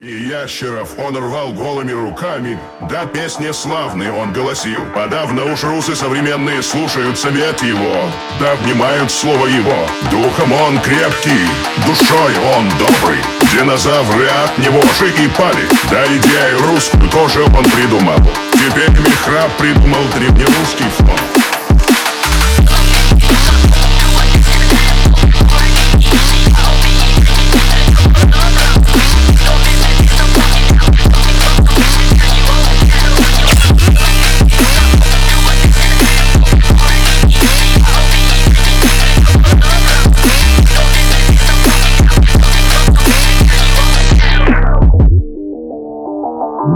И ящеров он рвал голыми руками, да песни славные он голосил. Подавно уж русы современные слушают совет его, да внимают слово его. Духом он крепкий, душой он добрый. Динозавры от него же и пали, да идею русскую тоже он придумал. Теперь Михраб придумал древнерусский фон.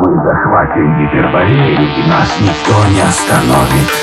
Мы захватим Гиперборею, и нас никто не остановит.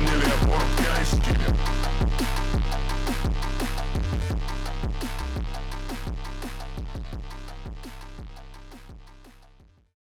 Выполнили опор, я из